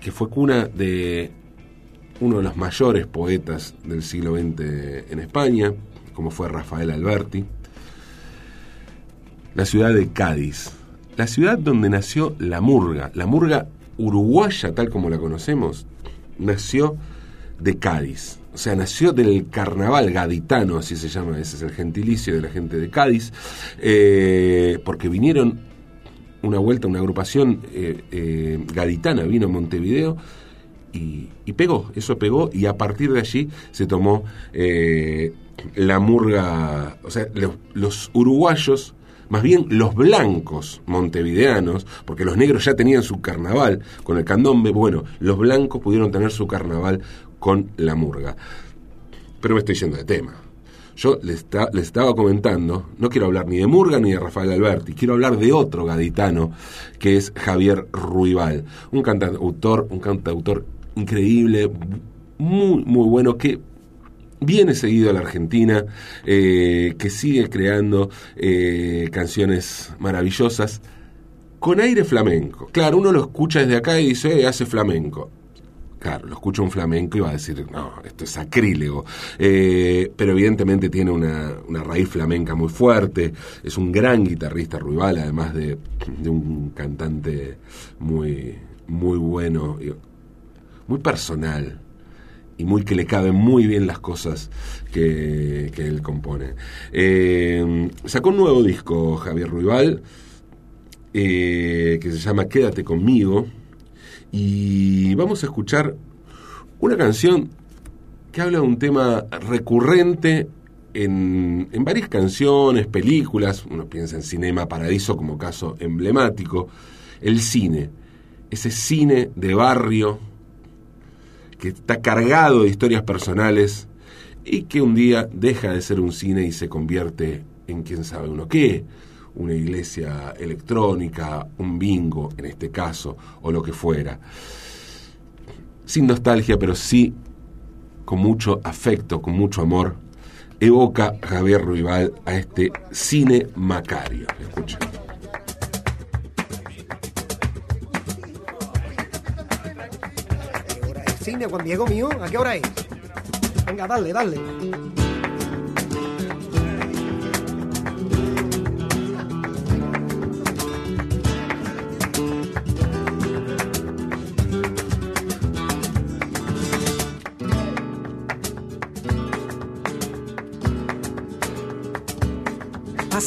que fue cuna de uno de los mayores poetas del siglo XX en España, como fue Rafael Alberti, la ciudad de Cádiz, la ciudad donde nació la murga, la murga uruguaya tal como la conocemos, nació de Cádiz. O sea, nació del carnaval gaditano, así se llama, ese es el gentilicio de la gente de Cádiz, eh, porque vinieron una vuelta, una agrupación eh, eh, gaditana, vino a Montevideo y, pegó, eso pegó y a partir de allí se tomó eh, la murga, o sea, los, los uruguayos más bien los blancos montevideanos, porque los negros ya tenían su carnaval con el candombe, bueno, los blancos pudieron tener su carnaval con la murga. Pero me estoy yendo de tema. Yo les, estaba comentando, no quiero hablar ni de Murga ni de Rafael Alberti, quiero hablar de otro gaditano que es Javier Ruibal, un cantautor, un cantautor increíble, muy, muy bueno, que viene seguido a la Argentina, eh, que sigue creando eh, canciones maravillosas con aire flamenco. Claro, uno lo escucha desde acá y dice, eh, hace flamenco. Claro, lo escucha un flamenco y va a decir, no, esto es sacrílego. Eh, pero evidentemente tiene una, una, raíz flamenca muy fuerte, es un gran guitarrista Ruibal, además de, de un cantante muy, muy bueno, muy personal y muy que le caben muy bien las cosas que, que él compone. Eh, sacó un nuevo disco Javier Ruibal eh, que se llama Quédate conmigo y vamos a escuchar una canción que habla de un tema recurrente en, en, varias canciones, películas, uno piensa en Cinema Paradiso como caso emblemático, el cine, ese cine de barrio que está cargado de historias personales y que un día deja de ser un cine y se convierte en quién sabe uno qué, una iglesia electrónica, un bingo en este caso, o lo que fuera. Sin nostalgia, pero sí con mucho afecto, con mucho amor, evoca Javier Ruibal a este cine macario. Escuchen. cine, Juan Diego mío? ¿A qué hora es? Venga, dale, dale.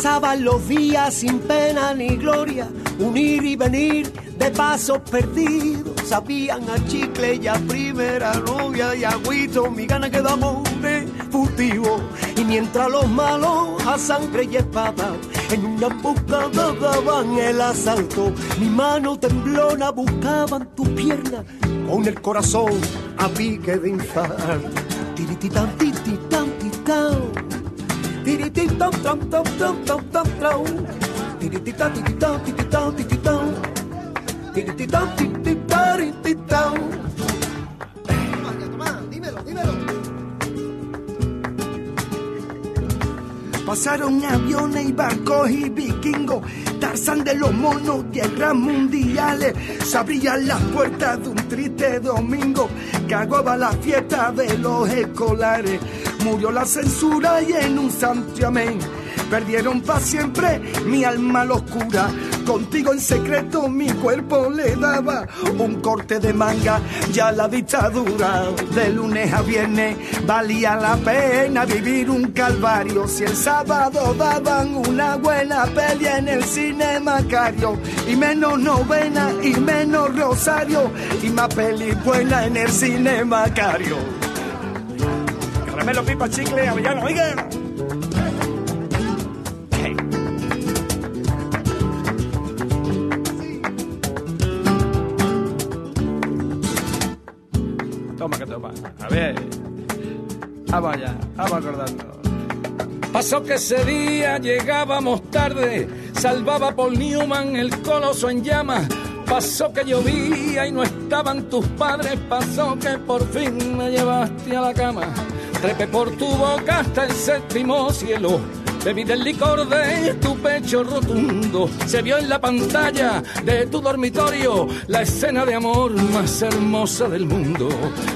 Pasaban los días sin pena ni gloria, unir y venir de pasos perdidos. Sabían a chicle y a primera novia y agüito, mi gana que damos de furtivo. Y mientras los malos a sangre y espada en una emboscada daban el asalto, mi mano temblona buscaban tu pierna con el corazón a pique de infarto. Tirititán, tititán, titán. Pasaron aviones y barcos y vikingos, Tarzán de los monos, guerras mundiales. Se abrían las puertas de un triste domingo que aguaba la fiesta de los escolares. Murió la censura y en un santiamén perdieron para siempre. Mi alma la oscura. Contigo en secreto mi cuerpo le daba un corte de manga. Ya la dictadura de lunes a viernes valía la pena vivir un calvario. Si el sábado daban una buena peli en el cine Macario y menos novena y menos rosario y más peli buena en el cine Macario caramelo pipa chicle avellano oiga Toma que toma. A ver. Vamos allá, vamos acordando. Pasó que ese día llegábamos tarde, salvaba Paul Newman el coloso en llamas. Pasó que llovía y no estaban tus padres, pasó que por fin me llevaste a la cama. Trepé por tu boca hasta el séptimo cielo. Bebí del licor de tu pecho rotundo. Se vio en la pantalla de tu dormitorio la escena de amor más hermosa del mundo.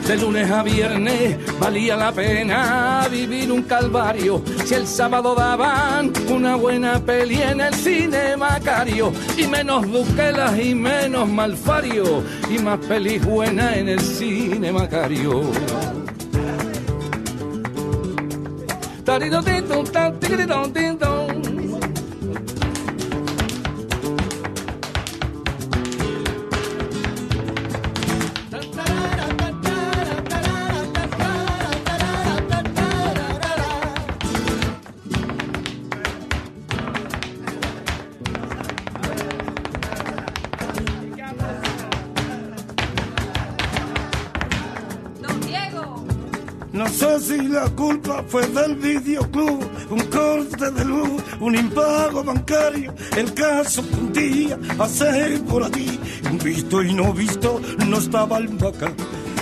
De lunes a viernes valía la pena vivir un calvario. Si el sábado daban una buena peli en el cine Macario. Y menos duquelas y menos malfario. Y más pelis buena en el cine Macario. da dee dum ding dum ding ding dong ding dong la culpa fue del videoclub, un corte de luz, un impago bancario. El caso que un día pasé por un visto y no visto, no estaba el vaca.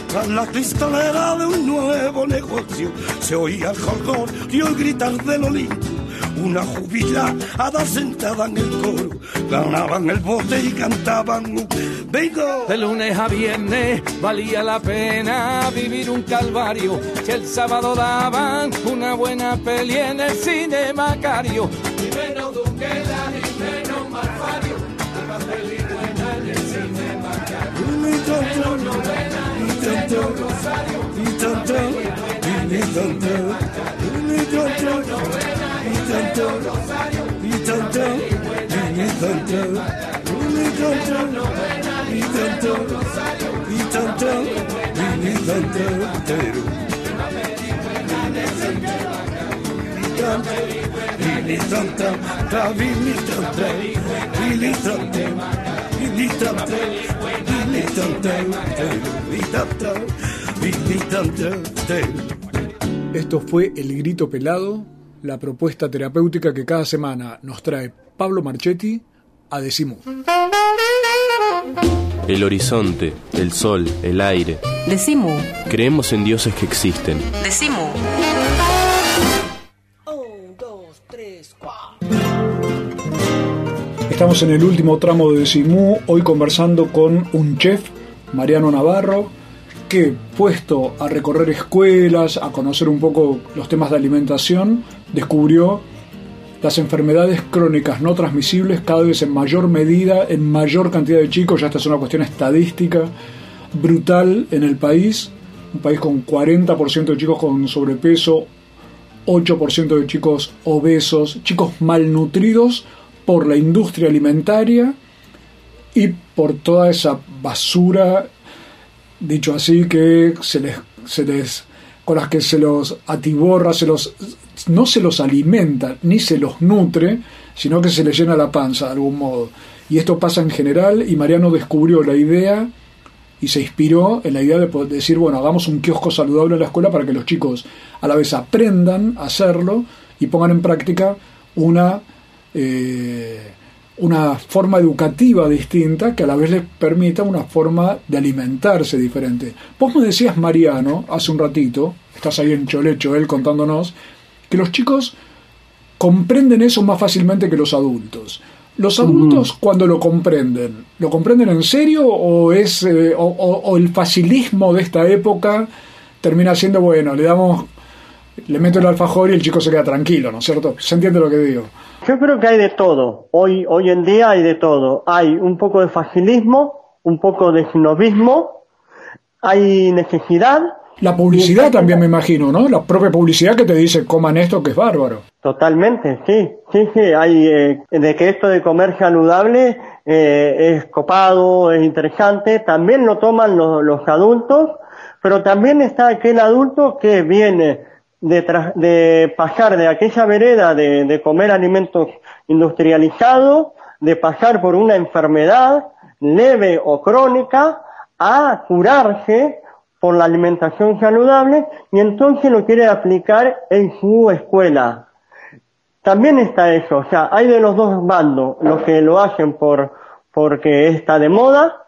Tras la cristalera de un nuevo negocio, se oía el jolgor y el gritar del Olimpo. Una jubilada sentada en el coro, ganaban el bote y cantaban un bingo. De lunes a viernes valía la pena vivir un calvario. Si el sábado daban una buena peli en el cine Macario. Y menos Duquela ni menos Malfario. Y más peli buena en el cine Macario. Menos novena ni menos Rosario. Y tanto, y tanto, y tanto, tanto, ni tanto, ni tanto, ni tanto, ni tanto, ni tanto, ni tanto, entero. Ni tanto, David, ni tanto, tanto, tanto, tanto, tanto, tanto, Esto fue El Grito Pelado la propuesta terapéutica que cada semana nos trae Pablo Marchetti a Decimú. El horizonte, el sol, el aire. Decimú. Creemos en dioses que existen. Decimú. Estamos en el último tramo de Decimú, hoy conversando con un chef, Mariano Navarro, que, puesto a recorrer escuelas, a conocer un poco los temas de alimentación, descubrió las enfermedades crónicas no transmisibles cada vez en mayor medida, en mayor cantidad de chicos, ya esta es una cuestión estadística brutal en el país, un país con 40% de chicos con sobrepeso, 8% de chicos obesos, chicos malnutridos por la industria alimentaria y por toda esa basura, dicho así, que se les, se les con las que se los atiborra, se los, no se los alimenta ni se los nutre, sino que se les llena la panza de algún modo. Y esto pasa en general y Mariano descubrió la idea y se inspiró en la idea de poder decir, bueno, hagamos un kiosco saludable en la escuela para que los chicos a la vez aprendan a hacerlo y pongan en práctica una, eh, una forma educativa distinta que a la vez les permita una forma de alimentarse diferente. Vos me decías, Mariano, hace un ratito, estás ahí en Cholecho, él contándonos, que los chicos comprenden eso más fácilmente que los adultos. ¿Los adultos cuando lo comprenden, lo comprenden en serio o es eh, o, o, el facilismo de esta época termina siendo bueno, le damos le meto el alfajor y el chico se queda tranquilo, ¿no es cierto? ¿Se entiende lo que digo? Yo creo que hay de todo. Hoy hoy en día hay de todo. Hay un poco de facilismo, un poco de snobismo, hay necesidad la publicidad también me imagino, ¿no? La propia publicidad que te dice coman esto que es bárbaro. Totalmente, sí, sí, sí. Hay eh, de que esto de comer saludable eh, es copado, es interesante. También lo toman los, los adultos, pero también está aquel adulto que viene de, de pasar de aquella vereda de, de comer alimentos industrializados, de pasar por una enfermedad leve o crónica, a curarse por la alimentación saludable y entonces lo quiere aplicar en su escuela. También está eso, o sea, hay de los dos bandos, los que lo hacen por porque está de moda,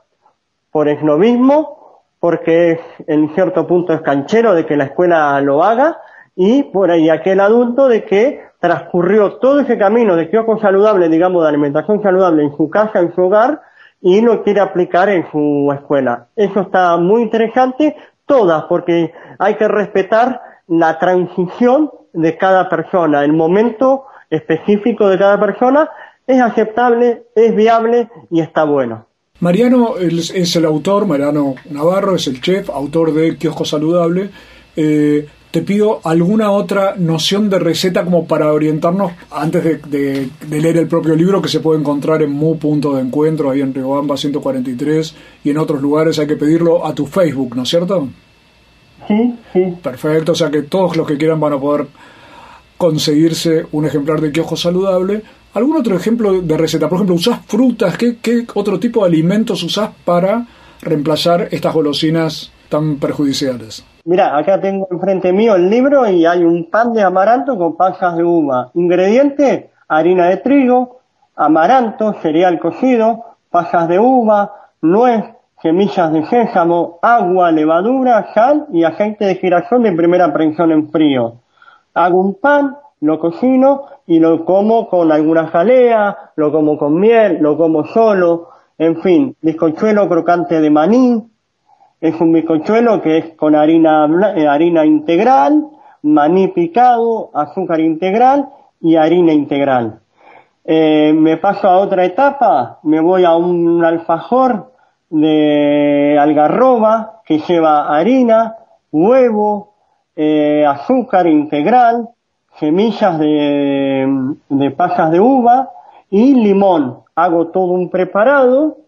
por esnovismo, porque es en cierto punto es canchero de que la escuela lo haga, y por ahí aquel adulto de que transcurrió todo ese camino de kiosco saludable, digamos, de alimentación saludable en su casa, en su hogar, y lo quiere aplicar en su escuela. Eso está muy interesante, todas, porque hay que respetar la transición de cada persona, el momento específico de cada persona es aceptable, es viable y está bueno. Mariano es el autor, Mariano Navarro es el chef, autor de Kiosco Saludable. Eh, te pido alguna otra noción de receta como para orientarnos antes de, leer el propio libro que se puede encontrar en Mu Punto de Encuentro, ahí en Riobamba 143 y en otros lugares hay que pedirlo a tu Facebook, ¿no es cierto? Sí, sí. Perfecto, o sea que todos los que quieran van a poder conseguirse un ejemplar de kiosco saludable. ¿Algún otro ejemplo de receta? Por ejemplo, ¿usás frutas? ¿Qué, qué otro tipo de alimentos usás para reemplazar estas golosinas tan perjudiciales? Mira, acá tengo enfrente mío el libro y hay un pan de amaranto con pasas de uva. Ingrediente, harina de trigo, amaranto, cereal cocido, pasas de uva, nuez, semillas de sésamo, agua, levadura, sal y aceite de girasol de primera prensión en frío. Hago un pan, lo cocino y lo como con alguna jalea, lo como con miel, lo como solo, en fin, bizcochuelo crocante de maní, es un bizcochuelo que es con harina, eh, harina integral, maní picado, azúcar integral y harina integral. Eh, me paso a otra etapa, me voy a un alfajor de algarroba que lleva harina, huevo, eh, azúcar integral, semillas de, de pasas de uva y limón. Hago todo un preparado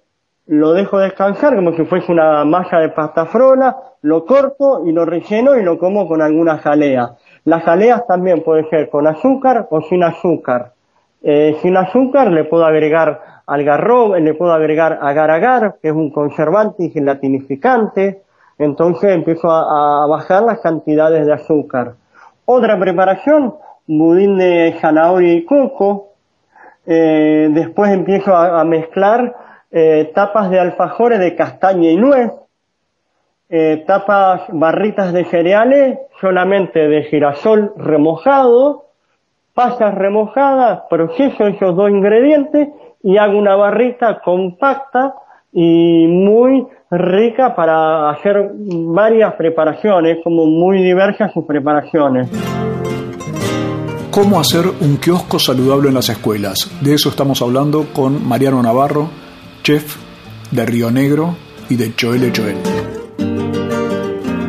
lo dejo descansar como si fuese una masa de pasta frola, lo corto y lo relleno y lo como con alguna jalea. Las jaleas también pueden ser con azúcar o sin azúcar. Eh, sin azúcar le puedo agregar algarrobo, le puedo agregar agar-agar, que es un conservante y gelatinificante. Entonces empiezo a, bajar las cantidades de azúcar. Otra preparación, budín de zanahoria y coco. Eh, después empiezo a mezclar eh, tapas de alfajores de castaña y nuez, eh, tapas barritas de cereales solamente de girasol remojado, pasas remojadas, proceso esos dos ingredientes y hago una barrita compacta y muy rica para hacer varias preparaciones, como muy diversas sus preparaciones. ¿Cómo hacer un kiosco saludable en las escuelas? De eso estamos hablando con Mariano Navarro, chef de Río Negro y de Choel Choel.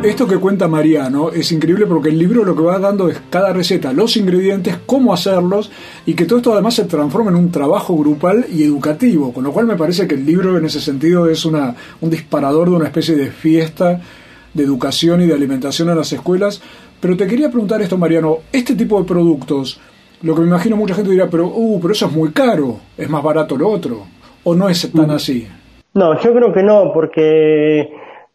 Esto que cuenta Mariano es increíble porque el libro lo que va dando es cada receta, los ingredientes, cómo hacerlos y que todo esto además se transforma en un trabajo grupal y educativo, con lo cual me parece que el libro en ese sentido es una, un disparador de una especie de fiesta de educación y de alimentación en las escuelas. Pero te quería preguntar esto, Mariano, este tipo de productos, lo que me imagino mucha gente dirá, pero, uh, pero eso es muy caro, es más barato lo otro, o no es tan así. No, yo creo que no, porque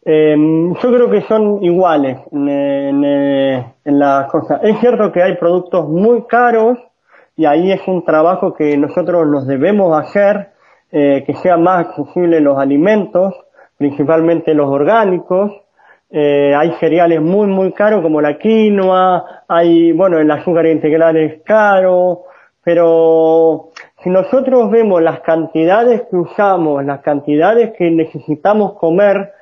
Em, yo creo que son iguales en, en, las cosas. Es cierto que hay productos muy caros y ahí es un trabajo que nosotros nos debemos hacer, eh, que sean más accesibles los alimentos, principalmente los orgánicos. Eh, hay cereales muy, muy caros como la quinoa, hay, bueno, el azúcar integral es caro, pero si nosotros vemos las cantidades que usamos, las cantidades que necesitamos comer,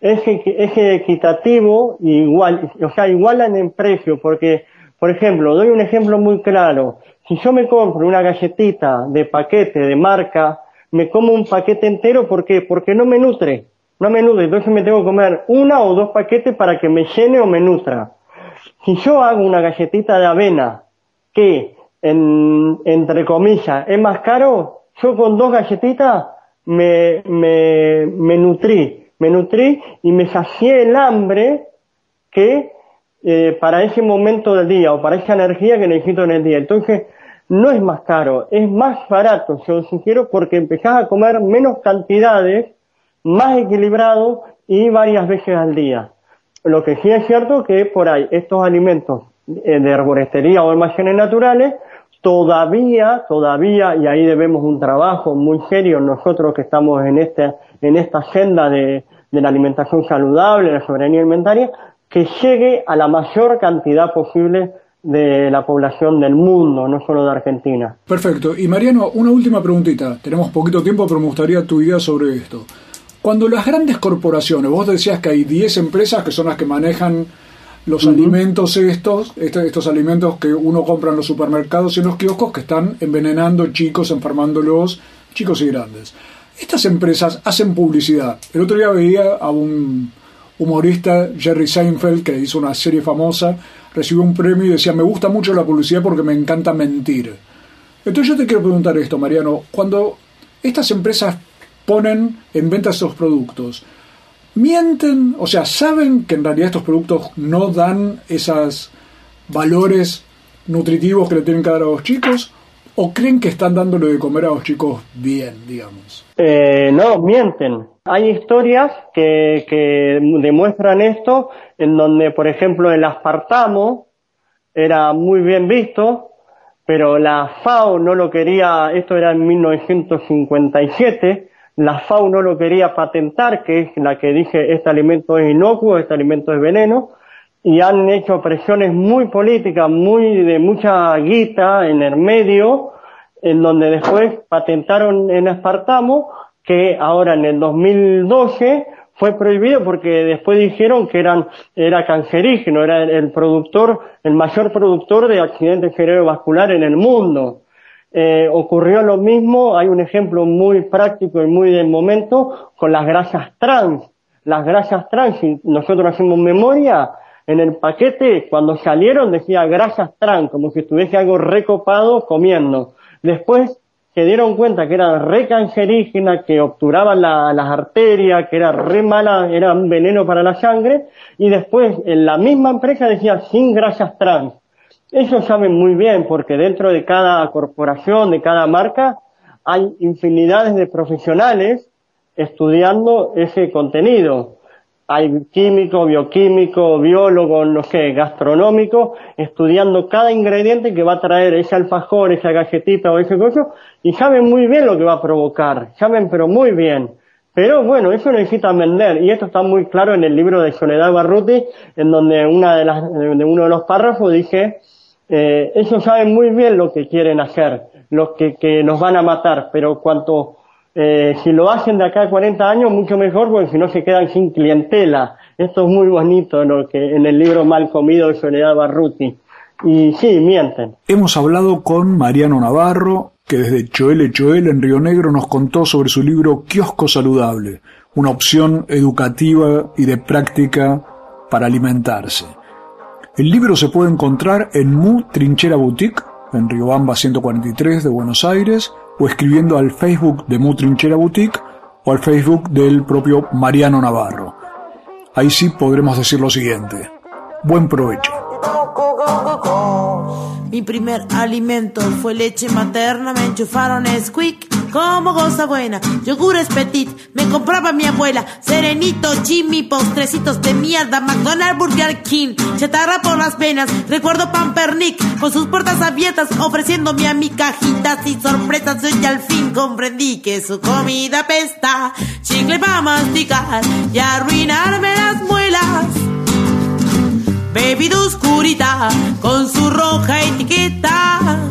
es, es equitativo igual, o sea, igualan en precio, porque, por ejemplo, doy un ejemplo muy claro. Si yo me compro una galletita de paquete de marca, me como un paquete entero, ¿por qué? Porque no me nutre, no me nutre, entonces me tengo que comer una o dos paquetes para que me llene o me nutra. Si yo hago una galletita de avena, que, en, entre comillas, es más caro, yo con dos galletitas me, me, me nutrí me nutrí y me sacié el hambre que eh, para ese momento del día o para esa energía que necesito en el día. Entonces, no es más caro, es más barato, yo lo sugiero, porque empezás a comer menos cantidades, más equilibrado y varias veces al día. Lo que sí es cierto que por ahí estos alimentos eh, de herboristería o almacenes naturales todavía, todavía, y ahí debemos un trabajo muy serio nosotros que estamos en esta, en esta senda de, de la alimentación saludable, la soberanía alimentaria, que llegue a la mayor cantidad posible de la población del mundo, no solo de Argentina. Perfecto. Y Mariano, una última preguntita. Tenemos poquito tiempo, pero me gustaría tu idea sobre esto. Cuando las grandes corporaciones, vos decías que hay 10 empresas que son las que manejan los alimentos estos, estos, estos alimentos que uno compra en los supermercados y en los kioscos que están envenenando chicos, enfermándolos, chicos y grandes. Estas empresas hacen publicidad. El otro día veía a un humorista, Jerry Seinfeld, que hizo una serie famosa, recibió un premio y decía, me gusta mucho la publicidad porque me encanta mentir. Entonces yo te quiero preguntar esto, Mariano, cuando estas empresas ponen en venta estos productos, mienten, o sea, saben que en realidad estos productos no dan esos valores nutritivos que le tienen que dar a los chicos, o creen que están dándole de comer a los chicos bien, digamos? Eh, no, mienten. Hay historias que, que demuestran esto, en donde, por ejemplo, el aspartamo era muy bien visto, pero la FAO no lo quería, esto era en 1957, la FAO no lo quería patentar, que es la que dije, este alimento es inocuo, este alimento es veneno, y han hecho presiones muy políticas, muy de mucha guita en el medio, en donde después patentaron en Espartamo, que ahora en el 2012 fue prohibido porque después dijeron que eran, era cancerígeno, era el productor, el mayor productor de accidentes cerebrovasculares en el mundo. Eh, ocurrió lo mismo, hay un ejemplo muy práctico y muy del momento con las grasas trans. Las grasas trans, si nosotros hacemos memoria, en el paquete, cuando salieron, decía grasas trans, como si estuviese algo recopado comiendo. Después se dieron cuenta que eran recancerígenas, que obturaban las arterias, que era re mala, era veneno para la sangre, y después en la misma empresa decía sin grasas trans. Ellos saben muy bien porque dentro de cada corporación, de cada marca, hay infinidades de profesionales estudiando ese contenido hay químico, bioquímico, biólogo, no sé, gastronómico, estudiando cada ingrediente que va a traer ese alfajor, esa galletita o ese coso, y saben muy bien lo que va a provocar, saben pero muy bien. Pero bueno, eso necesita vender, y esto está muy claro en el libro de Soledad Barruti, en donde una de las, de uno de los párrafos dije, eh, ellos saben muy bien lo que quieren hacer, lo que, nos van a matar, pero cuanto Eh, si lo hacen de acá a 40 años, mucho mejor, porque si no se quedan sin clientela. Esto es muy bonito, lo que en el libro Mal Comido de Soledad Barruti. Y sí, mienten. Hemos hablado con Mariano Navarro, que desde Choel Choel en Río Negro nos contó sobre su libro Kiosco Saludable, una opción educativa y de práctica para alimentarse. El libro se puede encontrar en Mu Trinchera Boutique, en Riobamba 143 de Buenos Aires, o escribiendo al Facebook de Mu Trinchera Boutique o al Facebook del propio Mariano Navarro. Ahí sí podremos decir lo siguiente. Buen provecho. Mi primer alimento fue leche materna, me enchufaron Squeak como goza buena, yogures petit, me compraba mi abuela, serenito, Jimmy, postrecitos de mierda, McDonald's, Burger King, chatarra por las venas, recuerdo Pampernick, con sus puertas abiertas, ofreciéndome a mi cajitas y sorpresas, y al fin comprendí que su comida pesta, chicle para masticar y arruinarme las muelas. Bebida oscurita con su roja etiqueta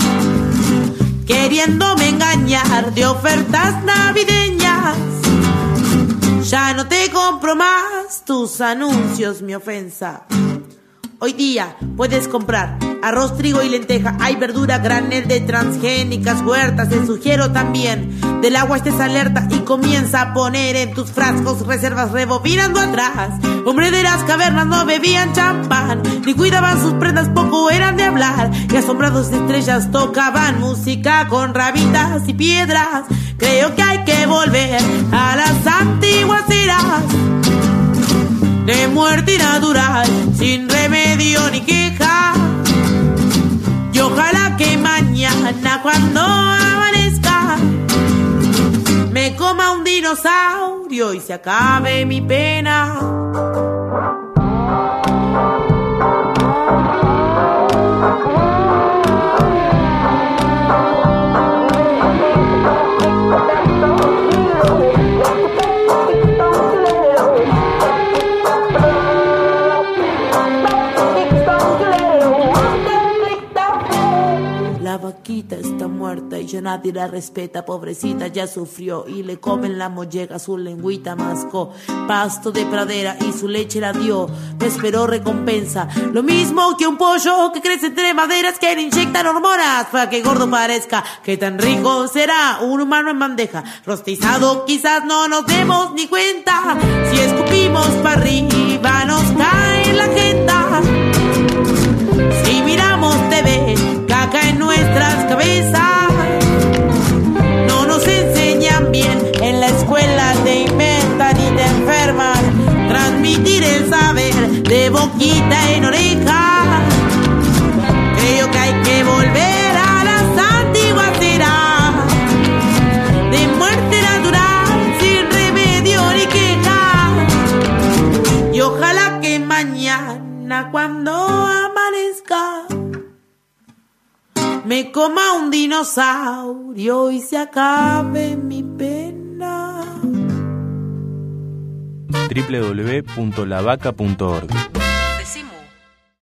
queriéndome engañar de ofertas navideñas. Ya no te compro más tus anuncios, mi ofensa. Hoy día puedes comprar arroz, trigo y lenteja. Hay verdura granel de transgénicas huertas. Te sugiero también del agua estés alerta y comienza a poner en tus frascos reservas rebobinando atrás. Hombre de las cavernas no bebían champán ni cuidaban sus prendas, poco eran de hablar. Y asombrados de estrellas tocaban música con rabitas y piedras. Creo que hay que volver a las antiguas eras de muerte natural, sin ni queja. Y ojalá que mañana cuando amanezca me coma un dinosaurio y se acabe mi pena. Nadie la respeta, pobrecita ya sufrió. Y le comen la molleja, su lengüita mascó, pasto de pradera y su leche la dio, me esperó recompensa, lo mismo que un pollo que crece entre maderas que le inyectan hormonas para que gordo parezca, que tan rico será un humano en bandeja, rostizado quizás no nos demos ni cuenta, si escupimos para arriba nos cae la jeta, si miramos TV, caca en nuestras cabezas. Boquita en oreja. Creo que hay que volver a las antiguas eras. De muerte natural, sin remedio ni queja. Y ojalá que mañana cuando amanezca me coma un dinosaurio y se acabe mi pena. www.lavaca.org